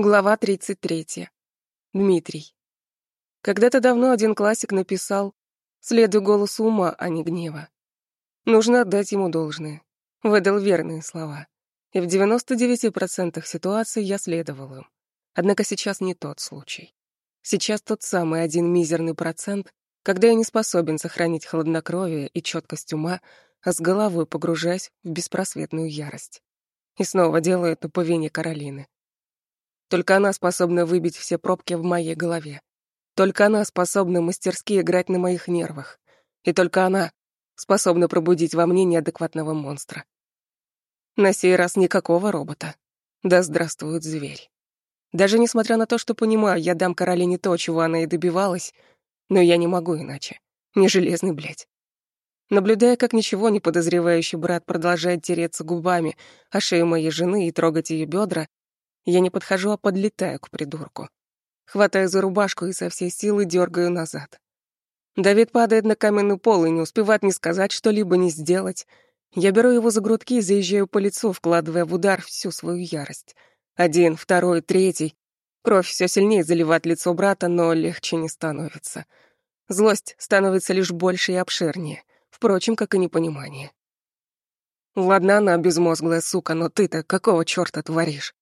Глава 33. Дмитрий. Когда-то давно один классик написал «Следуй голосу ума, а не гнева». Нужно отдать ему должное. Выдал верные слова. И в 99% ситуаций я следовал им. Однако сейчас не тот случай. Сейчас тот самый один мизерный процент, когда я не способен сохранить хладнокровие и четкость ума, а с головой погружаясь в беспросветную ярость. И снова делаю это по вине Каролины. Только она способна выбить все пробки в моей голове. Только она способна мастерски играть на моих нервах. И только она способна пробудить во мне неадекватного монстра. На сей раз никакого робота. Да здравствует зверь. Даже несмотря на то, что понимаю, я дам Каролине то, чего она и добивалась, но я не могу иначе. Не железный, блядь. Наблюдая, как ничего не подозревающий брат продолжает тереться губами о шею моей жены и трогать ее бедра, я не подхожу, а подлетаю к придурку. Хватаю за рубашку и со всей силы дергаю назад. Давид падает на каменный пол и не успевает ни сказать что-либо, ни сделать. Я беру его за грудки и заезжаю по лицу, вкладывая в удар всю свою ярость. Один, второй, третий. Кровь все сильнее заливает лицо брата, но легче не становится. Злость становится лишь больше и обширнее, впрочем, как и непонимание. Ладно она, безмозглая сука, но ты-то какого чёрта творишь?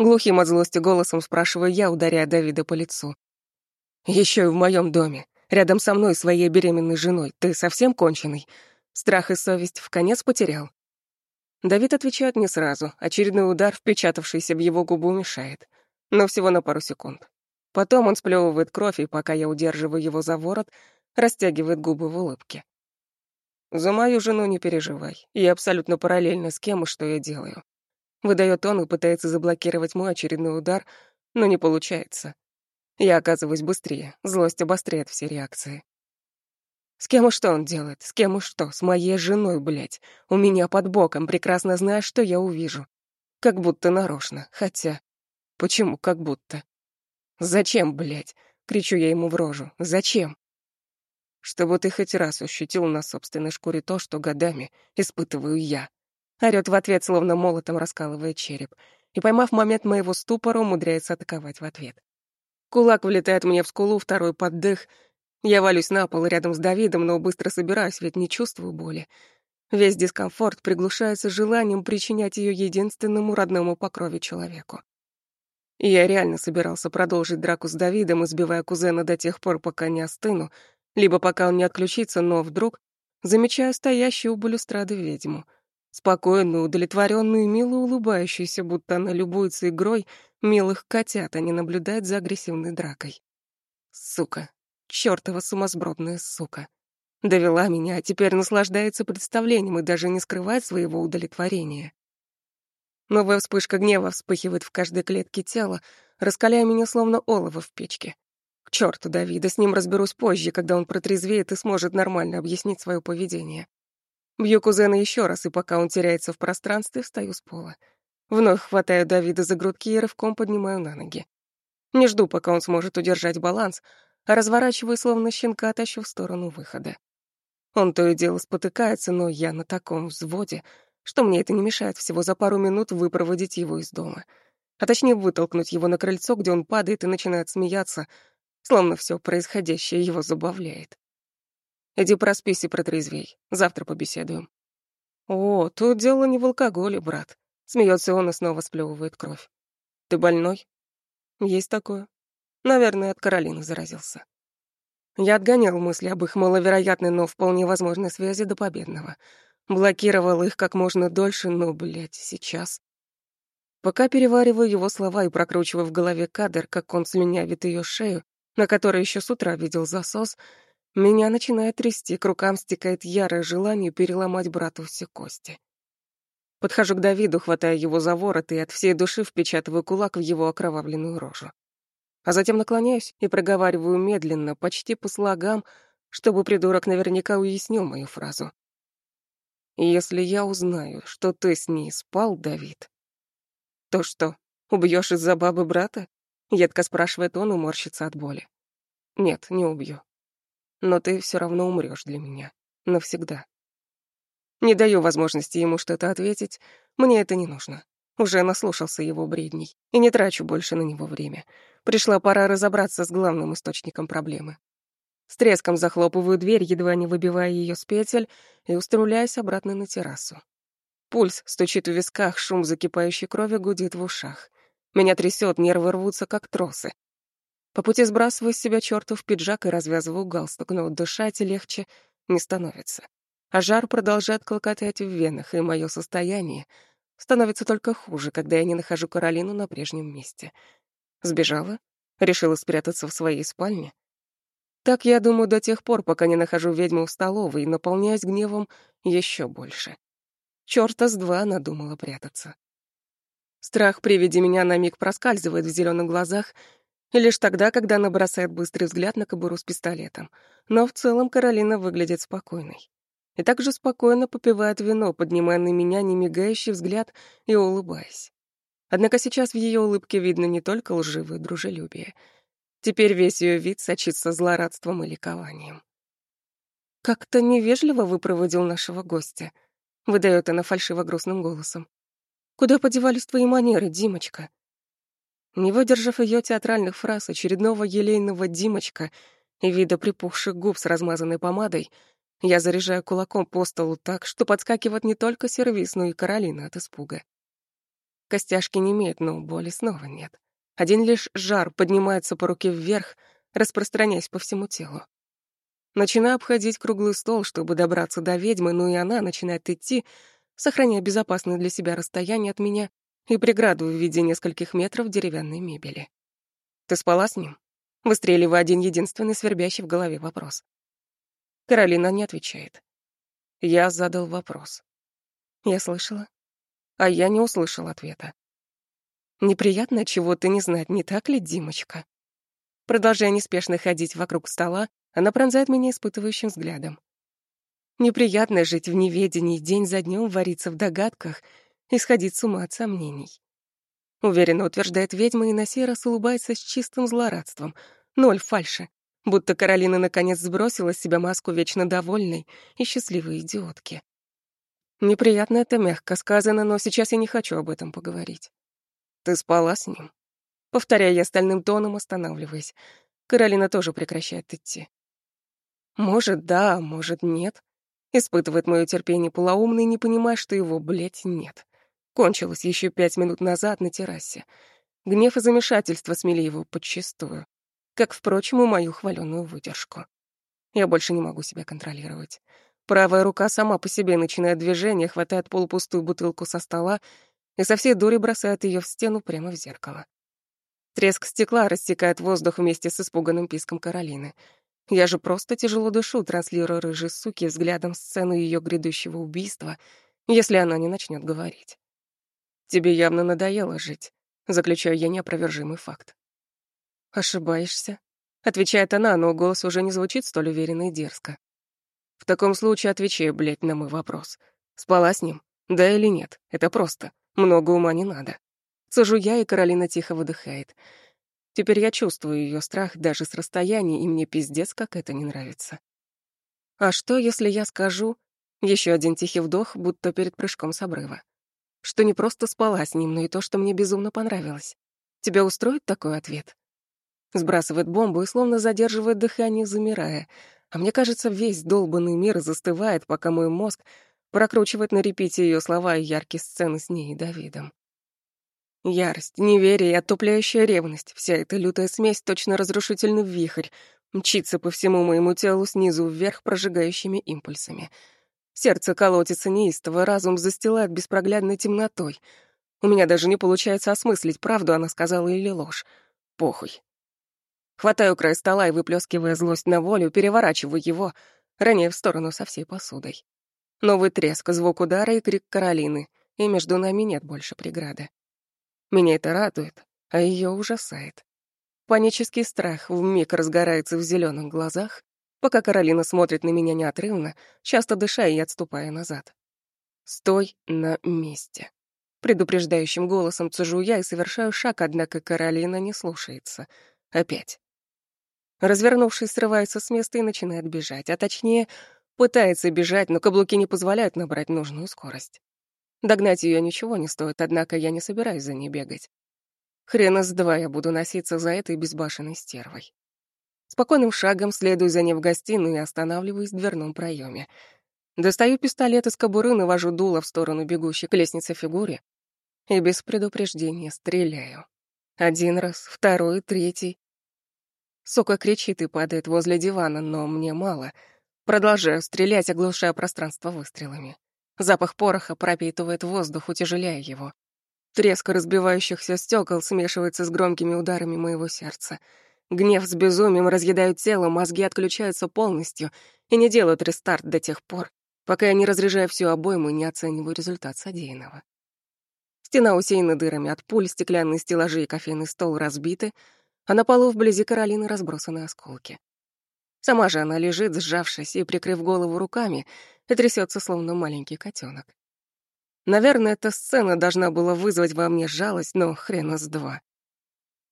Глухим от злости голосом спрашиваю я, ударяя Давида по лицу. Еще и в моем доме, рядом со мной, своей беременной женой. Ты совсем конченый? Страх и совесть в конец потерял?» Давид отвечает не сразу. Очередной удар, впечатавшийся в его губу, мешает. Но всего на пару секунд. Потом он сплевывает кровь, и пока я удерживаю его за ворот, растягивает губы в улыбке. «За мою жену не переживай. Я абсолютно параллельно с кем и что я делаю. Выдает он и пытается заблокировать мой очередной удар, но не получается. Я оказываюсь быстрее, злость обостряет все реакции. С кем и что он делает? С кем и что? С моей женой, блядь. У меня под боком, прекрасно зная, что я увижу. Как будто нарочно. Хотя... Почему как будто? Зачем, блядь? Кричу я ему в рожу. Зачем? Чтобы ты хоть раз ощутил на собственной шкуре то, что годами испытываю я. Орёт в ответ, словно молотом раскалывая череп. И, поймав момент моего ступора, умудряется атаковать в ответ. Кулак влетает мне в скулу, второй поддых. Я валюсь на пол рядом с Давидом, но быстро собираюсь, ведь не чувствую боли. Весь дискомфорт приглушается желанием причинять ее единственному родному по крови человеку. И я реально собирался продолжить драку с Давидом, избивая кузена до тех пор, пока не остыну, либо пока он не отключится, но вдруг замечаю стоящую у балюстрады ведьму — Спокойную, удовлетворенную и мило улыбающуюся, будто она любуется игрой милых котят, а не наблюдает за агрессивной дракой. Сука. Чёртова сумасбродная сука. Довела меня, а теперь наслаждается представлением и даже не скрывает своего удовлетворения. Новая вспышка гнева вспыхивает в каждой клетке тела, раскаляя меня словно олово в печке. К черту Давида, с ним разберусь позже, когда он протрезвеет и сможет нормально объяснить свое поведение. Бью кузена еще раз, и пока он теряется в пространстве, встаю с пола. Вновь хватаю Давида за грудки и рывком поднимаю на ноги. Не жду, пока он сможет удержать баланс, а разворачиваю, словно щенка, тащу в сторону выхода. Он то и дело спотыкается, но я на таком взводе, что мне это не мешает всего за пару минут выпроводить его из дома. А точнее вытолкнуть его на крыльцо, где он падает и начинает смеяться, словно все происходящее его забавляет. Иди проспись и протрезвей. Завтра побеседуем. О, тут дело не в алкоголе, брат. Смеется он и снова сплевывает кровь. Ты больной? Есть такое. Наверное, от Каролины заразился. Я отгонял мысли об их маловероятной, но вполне возможной связи до победного. Блокировал их как можно дольше, но, блядь, сейчас... Пока перевариваю его слова и прокручиваю в голове кадр, как он слюнявит ее шею, на которой еще с утра видел засос, меня начинает трясти, к рукам стекает ярое желание переломать брату все кости. Подхожу к Давиду, хватая его за ворот и от всей души впечатываю кулак в его окровавленную рожу. А затем наклоняюсь и проговариваю медленно, почти по слогам, чтобы придурок наверняка уяснил мою фразу. «Если я узнаю, что ты с ней спал, Давид, то что, убьешь из-за бабы брата?» — едко спрашивает он и морщится от боли. «Нет, не убью но ты все равно умрешь для меня. Навсегда. Не даю возможности ему что-то ответить, мне это не нужно. Уже наслушался его бредней и не трачу больше на него время. Пришла пора разобраться с главным источником проблемы. С треском захлопываю дверь, едва не выбивая ее с петель, и устремляюсь обратно на террасу. Пульс стучит в висках, шум закипающей крови гудит в ушах. Меня трясет, нервы рвутся, как тросы. По пути сбрасываю с себя чертов пиджак и развязываю галстук, но дышать легче не становится. А жар продолжает клокотать в венах, и мое состояние становится только хуже, когда я не нахожу Каролину на прежнем месте. Сбежала? Решила спрятаться в своей спальне? Так я думаю до тех пор, пока не нахожу ведьму в столовой и наполняюсь гневом еще больше. Чёрта с два надумала прятаться. Страх при виде меня на миг проскальзывает в зеленых глазах, и лишь тогда, когда она бросает быстрый взгляд на кобуру с пистолетом. Но в целом Каролина выглядит спокойной. И также спокойно попивает вино, поднимая на меня немигающий взгляд и улыбаясь. Однако сейчас в ее улыбке видно не только лживое дружелюбие — Теперь весь ее вид сочится злорадством и ликованием. «Как-то невежливо выпроводил нашего гостя», — выдает она фальшиво грустным голосом. «Куда подевались твои манеры, Димочка?» Не выдержав ее театральных фраз очередного елейного Димочка и вида припухших губ с размазанной помадой, я заряжаю кулаком по столу так, что подскакивает не только сервис, но и Каролина от испуга. Костяшки не имеют, но боли снова нет. Один лишь жар поднимается по руке вверх, распространяясь по всему телу. Начинаю обходить круглый стол, чтобы добраться до ведьмы, но и она начинает идти, сохраняя безопасное для себя расстояние от меня и преграду в виде нескольких метров деревянной мебели. «Ты спала с ним?» Выстреливая один единственный свербящий в голове вопрос. Каролина не отвечает. Я задал вопрос. Я слышала, а я не услышал ответа. Неприятно чего-то не знать, не так ли, Димочка? Продолжая неспешно ходить вокруг стола, она пронзает меня испытывающим взглядом. Неприятно жить в неведении, день за днем вариться в догадках и сходить с ума от сомнений. Уверенно утверждает ведьма и на улыбается с чистым злорадством. Ноль фальши. Будто Каролина наконец сбросила с себя маску вечно довольной и счастливой идиотки. Неприятно это мягко сказано, но сейчас я не хочу об этом поговорить. Ты спала с ним? Повторяя я стальным тоном, останавливаясь. Каролина тоже прекращает идти. Может, да, может, нет. Испытывает мое терпение полоумный, не понимая, что его, блядь, нет. Кончилось еще пять минут назад на террасе. Гнев и замешательство смели его подчистую. Как, впрочем, и мою хваленную выдержку. Я больше не могу себя контролировать. Правая рука сама по себе начинает движение, хватает полупустую бутылку со стола и со всей дури бросает ее в стену прямо в зеркало. Треск стекла рассекает воздух вместе с испуганным писком Каролины. Я же просто тяжело дышу, транслируя рыжей суки взглядом сцену ее грядущего убийства, если она не начнет говорить. «Тебе явно надоело жить», — заключаю я неопровержимый факт. «Ошибаешься», — отвечает она, но голос уже не звучит столь уверенно и дерзко. «В таком случае отвечай, блядь, на мой вопрос. Спала с ним? Да или нет? Это просто. Много ума не надо. Сажу я, и Каролина тихо выдыхает. Теперь я чувствую ее страх даже с расстояния, и мне пиздец, как это не нравится. А что, если я скажу... Еще один тихий вдох, будто перед прыжком с обрыва. Что не просто спала с ним, но и то, что мне безумно понравилось. Тебя устроит такой ответ? Сбрасывает бомбу и словно задерживает дыхание, замирая. А мне кажется, весь долбанный мир застывает, пока мой мозг прокручивает на репите ее слова и яркие сцены с ней и Давидом. Ярость, неверие и оттупляющая ревность — вся эта лютая смесь точно разрушительный вихрь, мчится по всему моему телу снизу вверх прожигающими импульсами. Сердце колотится неистово, разум застилает беспроглядной темнотой. У меня даже не получается осмыслить, правду она сказала или ложь. Похуй. Хватаю край стола и, выплескивая злость на волю, переворачиваю его, роняя в сторону со всей посудой. Новый треск, звук удара и крик Каролины, и между нами нет больше преграды. Меня это радует, а ее ужасает. Панический страх вмиг разгорается в зеленых глазах, пока Каролина смотрит на меня неотрывно, часто дыша и отступая назад. «Стой на месте». Предупреждающим голосом цежу я и совершаю шаг, однако Каролина не слушается. Опять. Развернувшись, срывается с места и начинает бежать, а точнее Пытается бежать, но каблуки не позволяют набрать нужную скорость. Догнать ее ничего не стоит, однако я не собираюсь за ней бегать. Хрена с два я буду носиться за этой безбашенной стервой. Спокойным шагом следую за ней в гостиную и останавливаюсь в дверном проеме. Достаю пистолет из кобуры, навожу дуло в сторону бегущей к лестнице фигуре и без предупреждения стреляю. Один раз, второй, третий. Сука кричит и падает возле дивана, но мне мало. Продолжаю стрелять, оглушая пространство выстрелами. Запах пороха пропитывает воздух, утяжеляя его. Треск разбивающихся стекол смешивается с громкими ударами моего сердца. Гнев с безумием разъедают тело, мозги отключаются полностью и не делают рестарт до тех пор, пока я не разряжаю всю обойму и не оцениваю результат содеянного. Стена усеяна дырами от пуль, стеклянные стеллажи и кофейный стол разбиты, а на полу вблизи Каролины разбросаны осколки. Сама же она лежит, сжавшись и прикрыв голову руками, и трясется, словно маленький котенок. Наверное, эта сцена должна была вызвать во мне жалость, но хрена с два.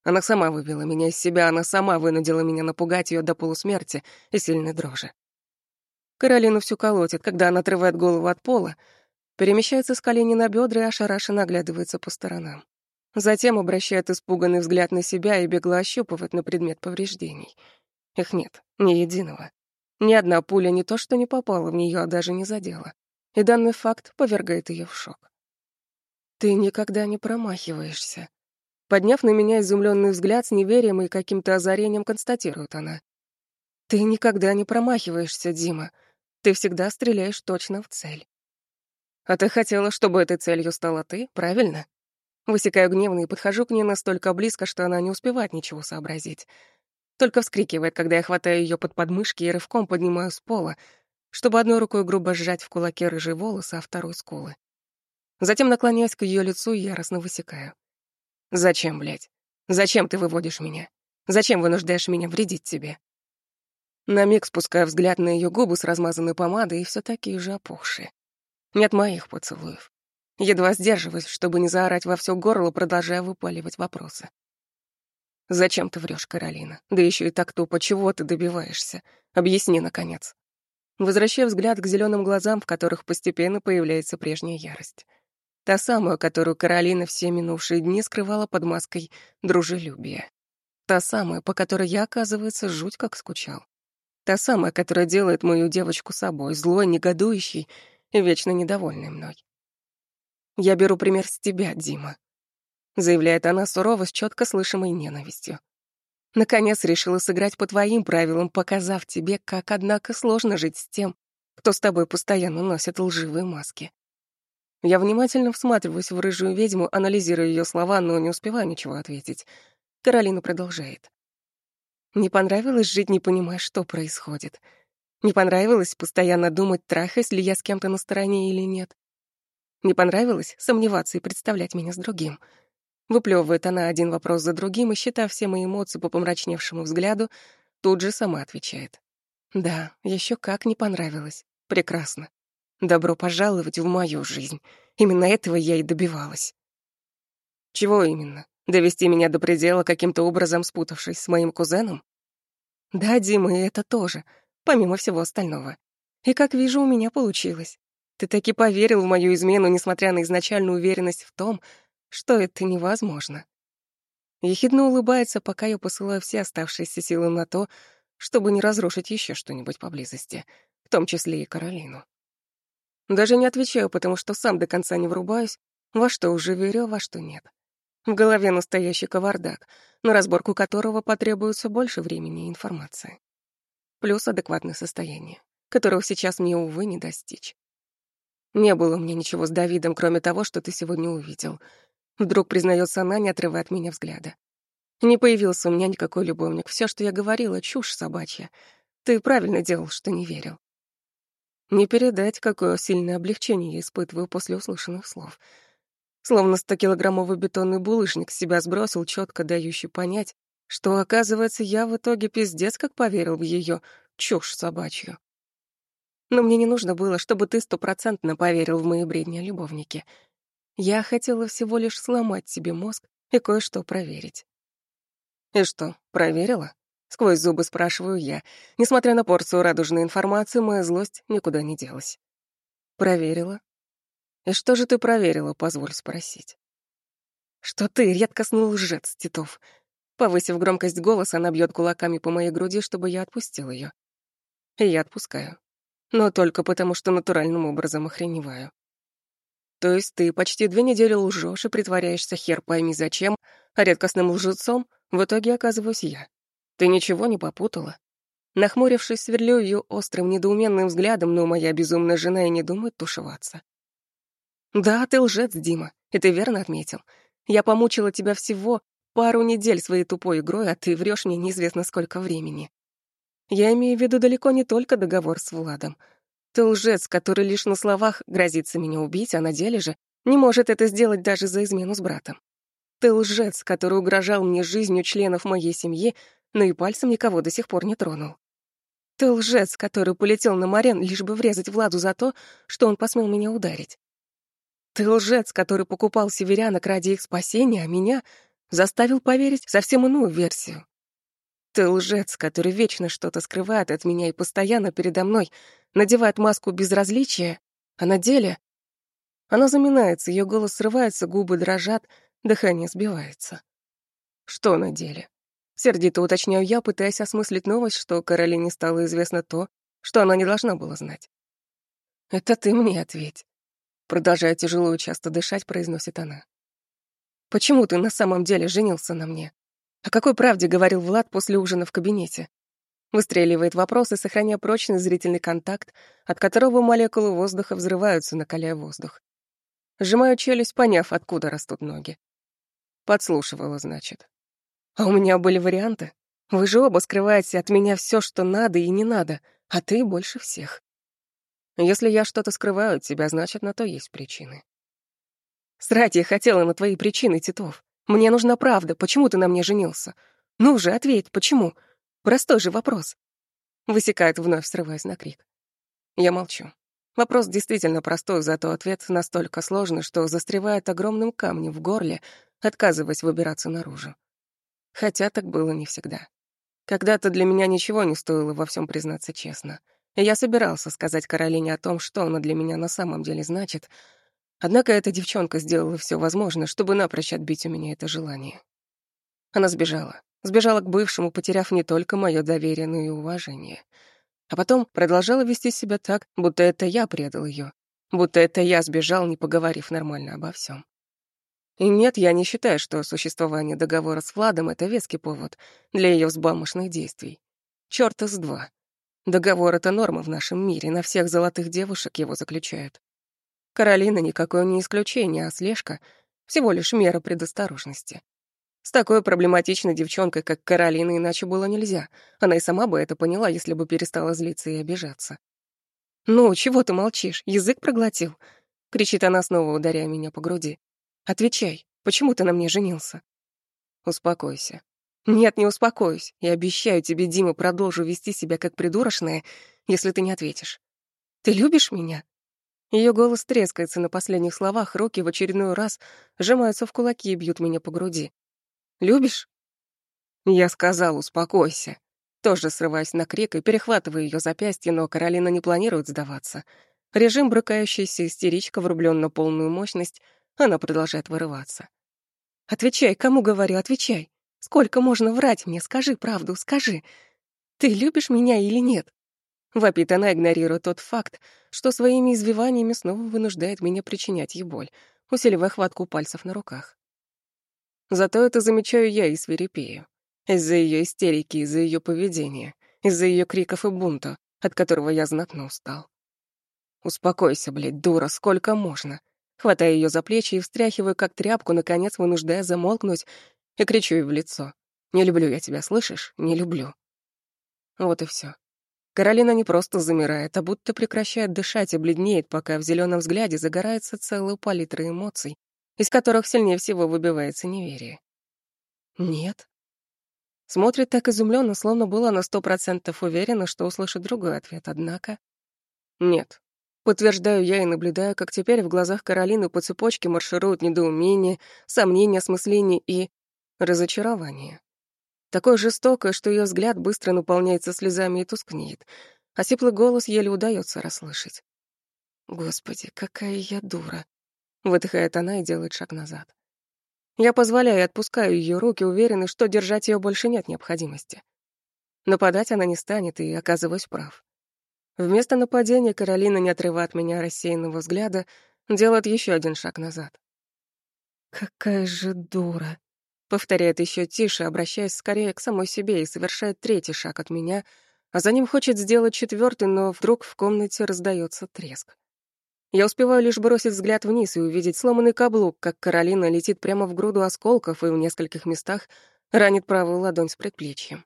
Она сама вывела меня из себя, она сама вынудила меня напугать ее до полусмерти и сильной дрожи. Каролину всю колотит, когда она отрывает голову от пола, перемещается с колени на бедра и ошарашенно оглядывается по сторонам. Затем обращает испуганный взгляд на себя и бегло ощупывает на предмет повреждений. Их нет, ни единого. Ни одна пуля не то что не попала в нее, а даже не задела и данный факт повергает ее в шок. «Ты никогда не промахиваешься». Подняв на меня изумленный взгляд с неверием и каким-то озарением, констатирует она. «Ты никогда не промахиваешься, Дима. Ты всегда стреляешь точно в цель». «А ты хотела, чтобы этой целью стала ты, правильно?» Высекаю гневно и подхожу к ней настолько близко, что она не успевает ничего сообразить. Только вскрикивает, когда я хватаю ее под подмышки и рывком поднимаю с пола, чтобы одной рукой грубо сжать в кулаке рыжие волосы, а второй — скулы. Затем наклоняясь к ее лицу, яростно высекаю. «Зачем, блядь? Зачем ты выводишь меня? Зачем вынуждаешь меня вредить тебе?» На миг спускаю взгляд на ее губы с размазанной помадой и все такие же опухшие. Нет моих поцелуев. Едва сдерживаюсь, чтобы не заорать во все горло, продолжая выпаливать вопросы. «Зачем ты врешь, Каролина? Да еще и так тупо, чего ты добиваешься? Объясни, наконец» возвращая взгляд к зеленым глазам, в которых постепенно появляется прежняя ярость. Та самая, которую Каролина все минувшие дни скрывала под маской дружелюбия. Та самая, по которой я, оказывается, жуть как скучал. Та самая, которая делает мою девочку собой, злой, негодующей и вечно недовольной мной. «Я беру пример с тебя, Дима», — заявляет она сурово с четко слышимой ненавистью. Наконец решила сыграть по твоим правилам, показав тебе, как, однако, сложно жить с тем, кто с тобой постоянно носит лживые маски. Я внимательно всматриваюсь в рыжую ведьму, анализируя ее слова, но не успеваю ничего ответить. Каролина продолжает. Не понравилось жить, не понимая, что происходит. Не понравилось постоянно думать, трахаюсь ли я с кем-то на стороне или нет. Не понравилось сомневаться и представлять меня с другим — Выплевывает она один вопрос за другим и, считая все мои эмоции по помрачневшему взгляду, тут же сама отвечает. Да, еще как не понравилось. Прекрасно. Добро пожаловать в мою жизнь. Именно этого я и добивалась. Чего именно? Довести меня до предела, каким-то образом спутавшись с моим кузеном? Да, Дима, и это тоже, помимо всего остального. И, как вижу, у меня получилось. Ты таки поверил в мою измену, несмотря на изначальную уверенность в том, что это невозможно. Ехидно улыбается, пока я посылаю все оставшиеся силы на то, чтобы не разрушить еще что-нибудь поблизости, в том числе и Каролину. Даже не отвечаю, потому что сам до конца не врубаюсь, во что уже верю, во что нет. В голове настоящий кавардак, на разборку которого потребуется больше времени и информации. Плюс адекватное состояние, которого сейчас мне, увы, не достичь. Не было мне ничего с Давидом, кроме того, что ты сегодня увидел — Вдруг признается она, не отрывая от меня взгляда. Не появился у меня никакой любовник. Все, что я говорила, чушь собачья. Ты правильно делал, что не верил. Не передать, какое сильное облегчение я испытываю после услышанных слов. Словно 100-килограммовый бетонный булыжник себя сбросил, четко дающий понять, что, оказывается, я в итоге пиздец как поверил в ее чушь собачью. Но мне не нужно было, чтобы ты стопроцентно поверил в мои бредни о любовнике — я хотела всего лишь сломать себе мозг и кое-что проверить. «И что, проверила?» — сквозь зубы спрашиваю я. Несмотря на порцию радужной информации, моя злость никуда не делась. «Проверила?» И что же ты проверила, позволь спросить? Что ты, редкостный лжец, Титов. Повысив громкость голоса, она бьет кулаками по моей груди, чтобы я отпустил ее. И я отпускаю. Но только потому, что натуральным образом охреневаю. То есть ты почти две недели лжешь и притворяешься хер пойми зачем, а редкостным лжецом в итоге оказываюсь я. Ты ничего не попутала? Нахмурившись, сверлю ее острым, недоуменным взглядом, но моя безумная жена и не думает тушеваться. Да, ты лжец, Дима, и ты верно отметил. Я помучила тебя всего пару недель своей тупой игрой, а ты врешь мне неизвестно сколько времени. Я имею в виду далеко не только договор с Владом — ты лжец, который лишь на словах грозится меня убить, а на деле же не может это сделать даже за измену с братом. Ты лжец, который угрожал мне жизнью членов моей семьи, но и пальцем никого до сих пор не тронул. Ты лжец, который полетел на Марен, лишь бы врезать Владу за то, что он посмел меня ударить. Ты лжец, который покупал северянок ради их спасения, а меня заставил поверить совсем иную версию. Ты лжец, который вечно что-то скрывает от меня и постоянно передо мной надевает маску безразличия, а на деле... Она заминается, ее голос срывается, губы дрожат, дыхание сбивается. Что на деле? Сердито уточняю я, пытаясь осмыслить новость, что Каролине стало известно то, что она не должна была знать. «Это ты мне ответь», — продолжая тяжело и часто дышать, произносит она. «Почему ты на самом деле женился на мне? О какой правде говорил Влад после ужина в кабинете? Выстреливает вопросы, сохраняя прочный зрительный контакт, от которого молекулы воздуха взрываются, накаляя воздух. Сжимаю челюсть, поняв, откуда растут ноги. Подслушивала, значит. А у меня были варианты. Вы же оба скрываете от меня все, что надо и не надо, а ты больше всех. Если я что-то скрываю от тебя, значит, на то есть причины. Срать я хотела на твои причины, Титов. Мне нужна правда, почему ты на мне женился? Ну же, ответь, почему? Простой же вопрос. Высекает вновь, срываясь на крик. Я молчу. Вопрос действительно простой, зато ответ настолько сложный, что застревает огромным камнем в горле, отказываясь выбираться наружу. Хотя так было не всегда. Когда-то для меня ничего не стоило во всем признаться честно. я собирался сказать Каролине о том, что она для меня на самом деле значит, однако эта девчонка сделала все возможное, чтобы напрочь отбить у меня это желание. Она сбежала. Сбежала к бывшему, потеряв не только мое доверие, но и уважение. А потом продолжала вести себя так, будто это я предал ее, будто это я сбежал, не поговорив нормально обо всем. И нет, я не считаю, что существование договора с Владом — это веский повод для ее взбалмошных действий. Чёрта с два. Договор — это норма в нашем мире, на всех золотых девушек его заключают. Каролина никакое не исключение, а слежка — всего лишь мера предосторожности. С такой проблематичной девчонкой, как Каролина, иначе было нельзя. Она и сама бы это поняла, если бы перестала злиться и обижаться. «Ну, чего ты молчишь? Язык проглотил?» — кричит она, снова ударяя меня по груди. «Отвечай, почему ты на мне женился?» «Успокойся». «Нет, не успокоюсь. Я обещаю тебе, Дима, продолжу вести себя как придурочная, если ты не ответишь. Ты любишь меня?» Ее голос трескается на последних словах, руки в очередной раз сжимаются в кулаки и бьют меня по груди. Любишь?» Я сказал, успокойся. Тоже срываясь на крик и перехватывая ее запястье, но Каролина не планирует сдаваться. Режим брыкающаяся истеричка врублен на полную мощность, она продолжает вырываться. «Отвечай, кому говорю, отвечай. Сколько можно врать мне? Скажи правду, скажи. Ты любишь меня или нет?» Вопит она, игнорируя тот факт, что своими извиваниями снова вынуждает меня причинять ей боль, усиливая хватку пальцев на руках. Зато это замечаю я и свирепею. Из-за ее истерики, из-за ее поведения, из-за ее криков и бунта, от которого я знатно устал. «Успокойся, блядь, дура, сколько можно?» Хватаю ее за плечи и встряхиваю, как тряпку, наконец вынуждая замолкнуть, и кричу ей в лицо. «Не люблю я тебя, слышишь? Не люблю». Вот и все. Каролина не просто замирает, а будто прекращает дышать и бледнеет, пока в зеленом взгляде загорается целая палитра эмоций, из которых сильнее всего выбивается неверие. Нет. Смотрит так изумленно, словно была на сто процентов уверена, что услышит другой ответ, однако... Нет. Подтверждаю я и наблюдаю, как теперь в глазах Каролины по цепочке маршируют недоумение, сомнение, осмысление и разочарование. Такое жестокое, что ее взгляд быстро наполняется слезами и тускнеет, а сиплый голос еле удается расслышать. Господи, какая я дура. Выдыхает она и делает шаг назад. Я позволяю и отпускаю ее руки, уверенный, что держать ее больше нет необходимости. Нападать она не станет, и оказываюсь прав. Вместо нападения Каролина, не отрывая от меня рассеянного взгляда, делает еще один шаг назад. «Какая же дура!» — повторяет еще тише, обращаясь скорее к самой себе и совершает третий шаг от меня, а за ним хочет сделать четвертый, но вдруг в комнате раздается треск. Я успеваю лишь бросить взгляд вниз и увидеть сломанный каблук, как Каролина летит прямо в груду осколков и в нескольких местах ранит правую ладонь с предплечьем.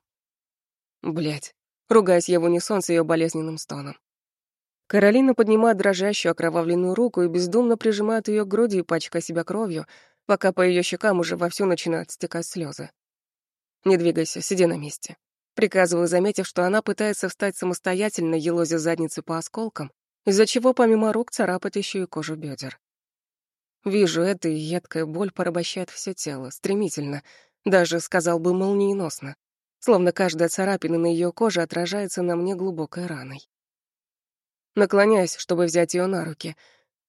Блять, ругаясь я в унисон с ее болезненным стоном. Каролина поднимает дрожащую окровавленную руку и бездумно прижимает ее к груди, пачкая себя кровью, пока по ее щекам уже вовсю начинают стекать слезы. «Не двигайся, сиди на месте». Приказываю, заметив, что она пытается встать самостоятельно, елозя задницу по осколкам, из-за чего помимо рук царапает еще и кожу бедер. Вижу это, и едкая боль порабощает все тело, стремительно, даже, сказал бы, молниеносно словно каждая царапина на ее коже отражается на мне глубокой раной. Наклоняюсь, чтобы взять ее на руки.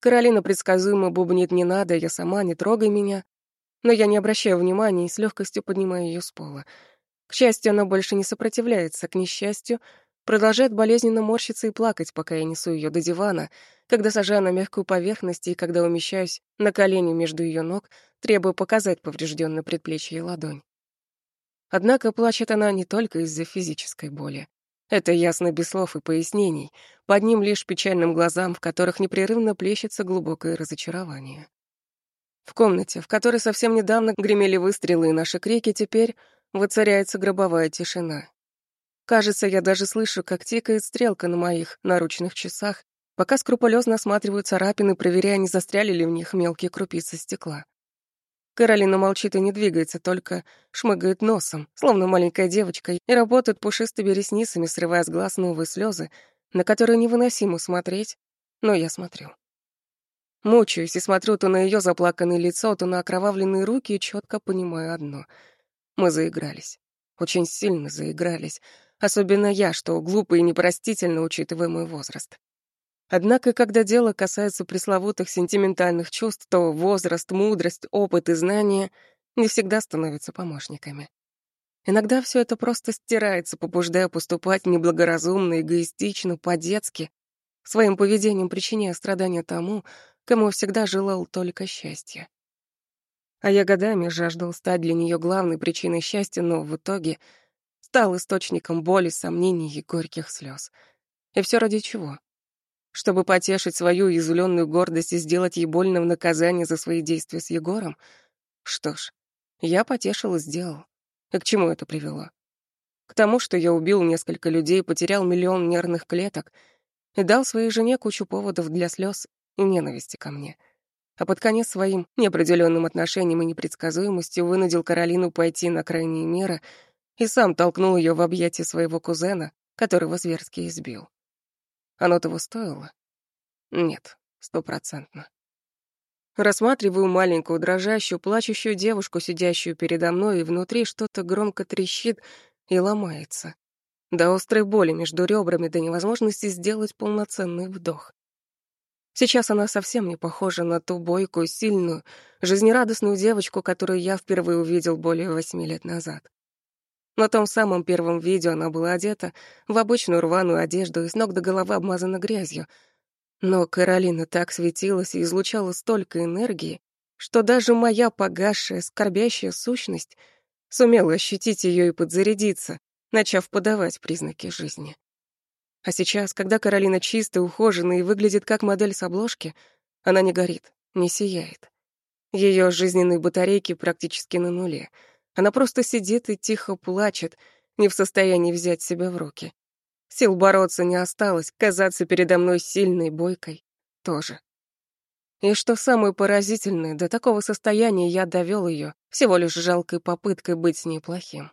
Каролина предсказуемо бубнит «не надо, я сама, не трогай меня». Но я не обращаю внимания и с легкостью поднимаю ее с пола. К счастью, она больше не сопротивляется, к несчастью, продолжает болезненно морщиться и плакать, пока я несу ее до дивана, когда сажаю на мягкую поверхность и когда умещаюсь на колени между ее ног, требую показать поврежденное предплечье и ладонь. Однако плачет она не только из-за физической боли. Это ясно без слов и пояснений, под ним лишь печальным глазам, в которых непрерывно плещется глубокое разочарование. В комнате, в которой совсем недавно гремели выстрелы и наши крики, теперь воцаряется гробовая тишина. Кажется, я даже слышу, как тикает стрелка на моих наручных часах, пока скрупулезно осматриваю царапины, проверяя, не застряли ли в них мелкие крупицы стекла. Каролина молчит и не двигается, только шмыгает носом, словно маленькая девочка, и работает пушистыми ресницами, срывая с глаз новые слезы, на которые невыносимо смотреть, но я смотрю. Мучаюсь и смотрю то на ее заплаканное лицо, то на окровавленные руки и четко понимаю одно. Мы заигрались. Очень сильно заигрались. Особенно я, что глупо и непростительно, учитывая мой возраст. Однако, когда дело касается пресловутых сентиментальных чувств, то возраст, мудрость, опыт и знания не всегда становятся помощниками. Иногда все это просто стирается, побуждая поступать неблагоразумно, эгоистично, по-детски, своим поведением причиняя страдания тому, кому всегда желал только счастья. А я годами жаждал стать для нее главной причиной счастья, но в итоге стал источником боли, сомнений и горьких слез. И все ради чего? Чтобы потешить свою изуленную гордость и сделать ей больно в наказание за свои действия с Егором? Что ж, я потешил и сделал. И к чему это привело? К тому, что я убил несколько людей, потерял миллион нервных клеток и дал своей жене кучу поводов для слез и ненависти ко мне. А под конец своим неопределенным отношением и непредсказуемостью вынудил Каролину пойти на крайние меры и сам толкнул ее в объятия своего кузена, которого зверски избил. Оно того стоило? Нет, стопроцентно. Рассматриваю маленькую, дрожащую, плачущую девушку, сидящую передо мной, и внутри что-то громко трещит и ломается. До острой боли между ребрами, до невозможности сделать полноценный вдох. Сейчас она совсем не похожа на ту бойкую, сильную, жизнерадостную девочку, которую я впервые увидел более восьми лет назад. На том самом первом видео она была одета в обычную рваную одежду и с ног до головы обмазана грязью. Но Каролина так светилась и излучала столько энергии, что даже моя погасшая, скорбящая сущность сумела ощутить ее и подзарядиться, начав подавать признаки жизни. А сейчас, когда Каролина чистая, ухоженная и выглядит как модель с обложки, она не горит, не сияет. Ее жизненные батарейки практически на нуле — она просто сидит и тихо плачет, не в состоянии взять себя в руки. Сил бороться не осталось, казаться передо мной сильной, бойкой тоже. И что самое поразительное, до такого состояния я довел ее всего лишь жалкой попыткой быть с ней плохим.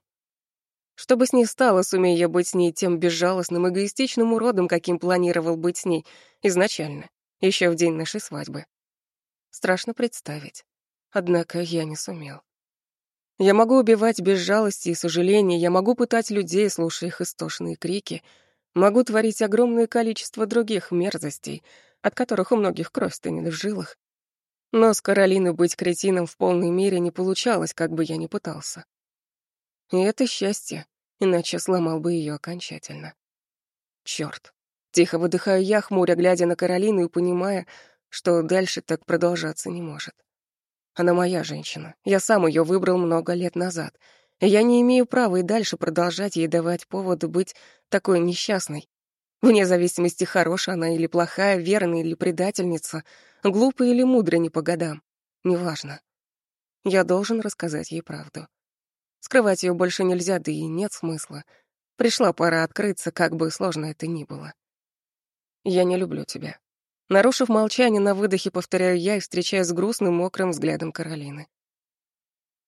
Что бы с ней стало, сумея я быть с ней тем безжалостным, эгоистичным уродом, каким планировал быть с ней изначально, еще в день нашей свадьбы. Страшно представить. Однако я не сумел. Я могу убивать без жалости и сожаления, я могу пытать людей, слушая их истошные крики, могу творить огромное количество других мерзостей, от которых у многих кровь стынет в жилах. Но с Каролиной быть кретином в полной мере не получалось, как бы я ни пытался. И это счастье, иначе сломал бы ее окончательно. Черт! Тихо выдыхаю я, хмуря, глядя на Каролину и понимая, что дальше так продолжаться не может. Она моя женщина. Я сам ее выбрал много лет назад. Я не имею права и дальше продолжать ей давать поводу быть такой несчастной. Вне зависимости, хорошая она или плохая, верная или предательница, глупая или мудрая не по годам. Неважно. Я должен рассказать ей правду. Скрывать ее больше нельзя, да и нет смысла. Пришла пора открыться, как бы сложно это ни было. Я не люблю тебя. Нарушив молчание, на выдохе повторяю я и встречаюсь с грустным, мокрым взглядом Каролины.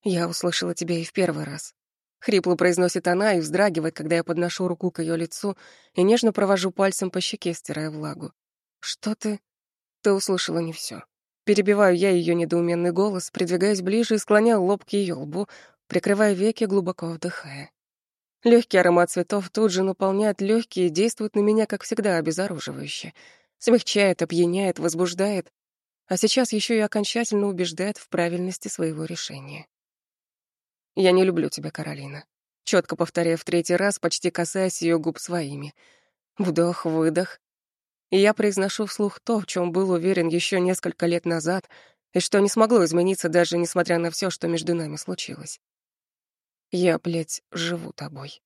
«Я услышала тебя и в первый раз». Хрипло произносит она и вздрагивает, когда я подношу руку к ее лицу и нежно провожу пальцем по щеке, стирая влагу. «Что ты?» «Ты услышала не все. Перебиваю я ее недоуменный голос, придвигаясь ближе и склоняю лоб к ее лбу, прикрывая веки, глубоко вдыхая. Легкий аромат цветов тут же наполняет легкие и действует на меня, как всегда, обезоруживающе — Смягчает, опьяняет, возбуждает, а сейчас еще и окончательно убеждает в правильности своего решения. «Я не люблю тебя, Каролина», четко повторяя в третий раз, почти касаясь ее губ своими. Вдох, выдох. И я произношу вслух то, в чем был уверен еще несколько лет назад, и что не смогло измениться даже несмотря на все, что между нами случилось. Я, блядь, живу тобой.